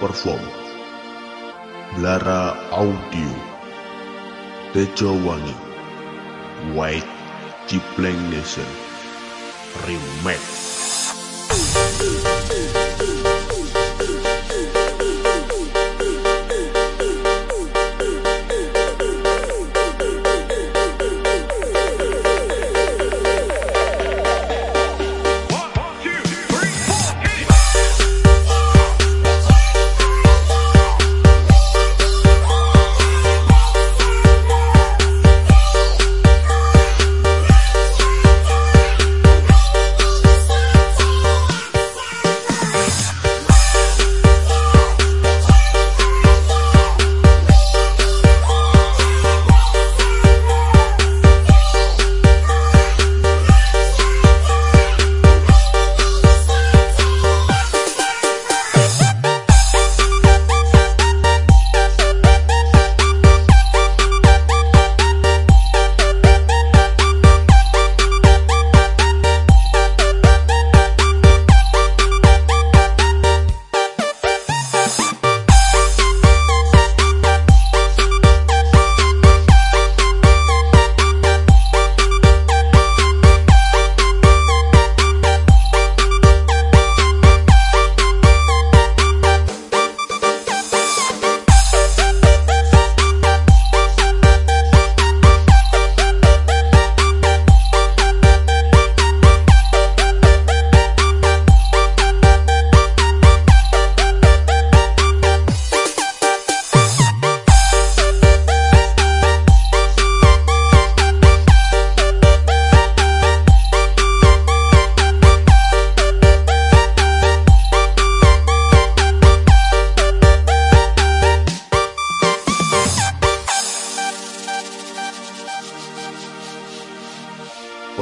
Perform. Blara Audio. Tejo Wangi. White Cipleng Nation Remake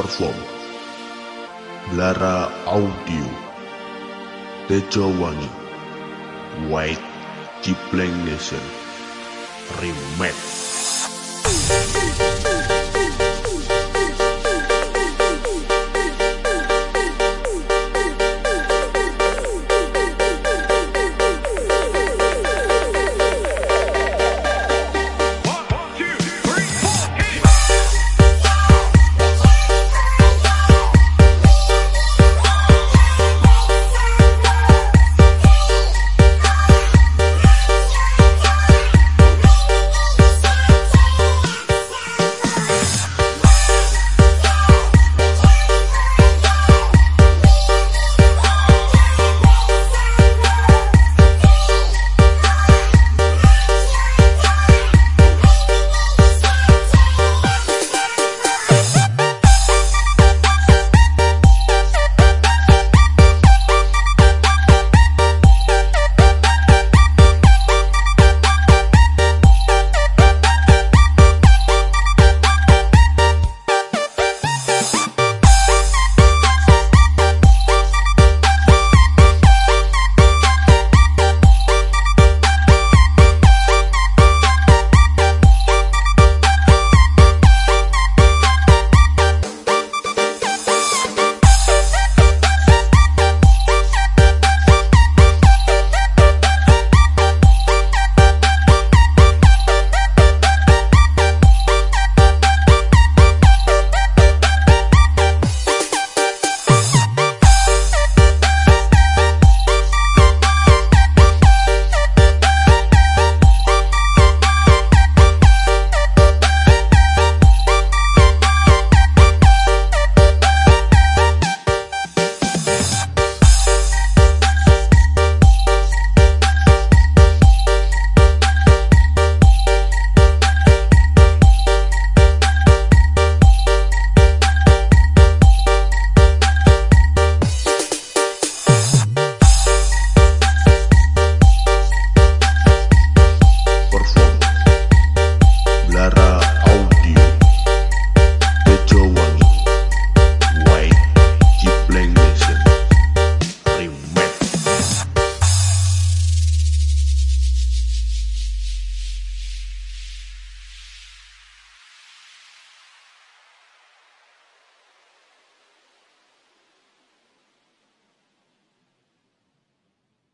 Perform. Blara Audio. Tejo Wangi. White Cipleng Nation. Remake